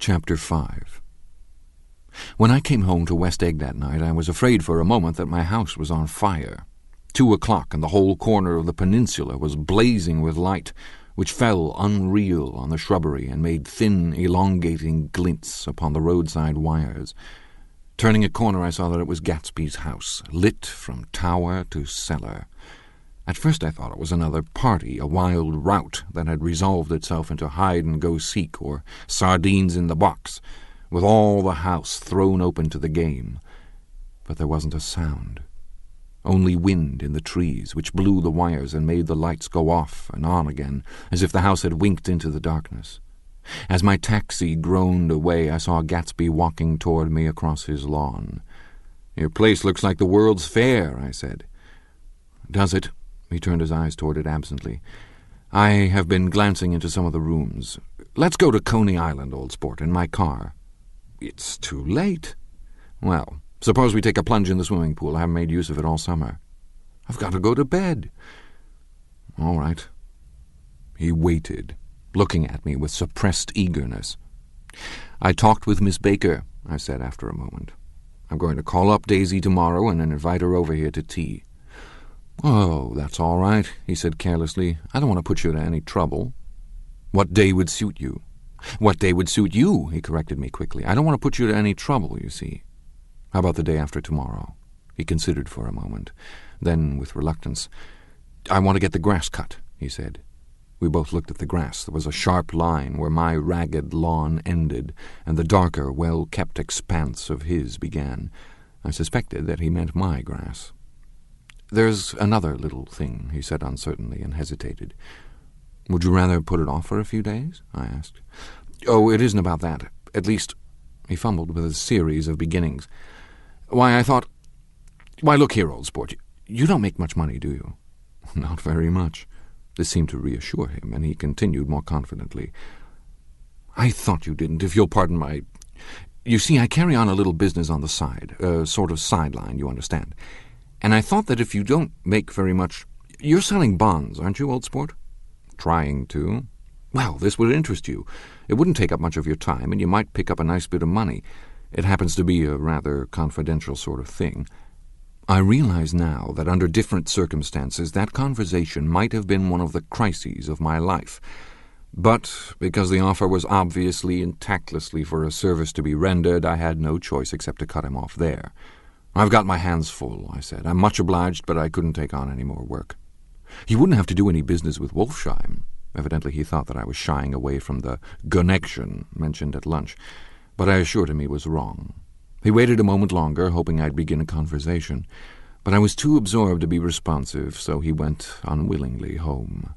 Chapter 5 When I came home to West Egg that night, I was afraid for a moment that my house was on fire. Two o'clock, and the whole corner of the peninsula was blazing with light, which fell unreal on the shrubbery and made thin, elongating glints upon the roadside wires. Turning a corner, I saw that it was Gatsby's house, lit from tower to cellar. At first I thought it was another party, a wild rout that had resolved itself into hide and go seek or sardines in the box, with all the house thrown open to the game. But there wasn't a sound. Only wind in the trees, which blew the wires and made the lights go off and on again, as if the house had winked into the darkness. As my taxi groaned away, I saw Gatsby walking toward me across his lawn. Your place looks like the World's Fair, I said. Does it? He turned his eyes toward it absently. I have been glancing into some of the rooms. Let's go to Coney Island, old sport, in my car. It's too late. Well, suppose we take a plunge in the swimming pool. I haven't made use of it all summer. I've got to go to bed. All right. He waited, looking at me with suppressed eagerness. I talked with Miss Baker, I said after a moment. I'm going to call up Daisy tomorrow and invite her over here to tea. Oh, that's all right, he said carelessly. I don't want to put you to any trouble. What day would suit you? What day would suit you? He corrected me quickly. I don't want to put you to any trouble, you see. How about the day after tomorrow? He considered for a moment. Then, with reluctance, I want to get the grass cut, he said. We both looked at the grass. There was a sharp line where my ragged lawn ended, and the darker, well kept expanse of his began. I suspected that he meant my grass. There's another little thing, he said uncertainly, and hesitated. Would you rather put it off for a few days? I asked. Oh, it isn't about that. At least, he fumbled with a series of beginnings. Why, I thought. Why, look here, old sport. You don't make much money, do you? Not very much. This seemed to reassure him, and he continued more confidently. I thought you didn't, if you'll pardon my. You see, I carry on a little business on the side, a sort of sideline, you understand. And I thought that if you don't make very much. You're selling bonds, aren't you, old sport? Trying to. Well, this would interest you. It wouldn't take up much of your time, and you might pick up a nice bit of money. It happens to be a rather confidential sort of thing. I realize now that under different circumstances that conversation might have been one of the crises of my life. But because the offer was obviously and tactlessly for a service to be rendered, I had no choice except to cut him off there. I've got my hands full, I said. I'm much obliged, but I couldn't take on any more work. He wouldn't have to do any business with Wolfsheim. Evidently he thought that I was shying away from the connection mentioned at lunch, but I assured him he was wrong. He waited a moment longer, hoping I'd begin a conversation, but I was too absorbed to be responsive, so he went unwillingly home.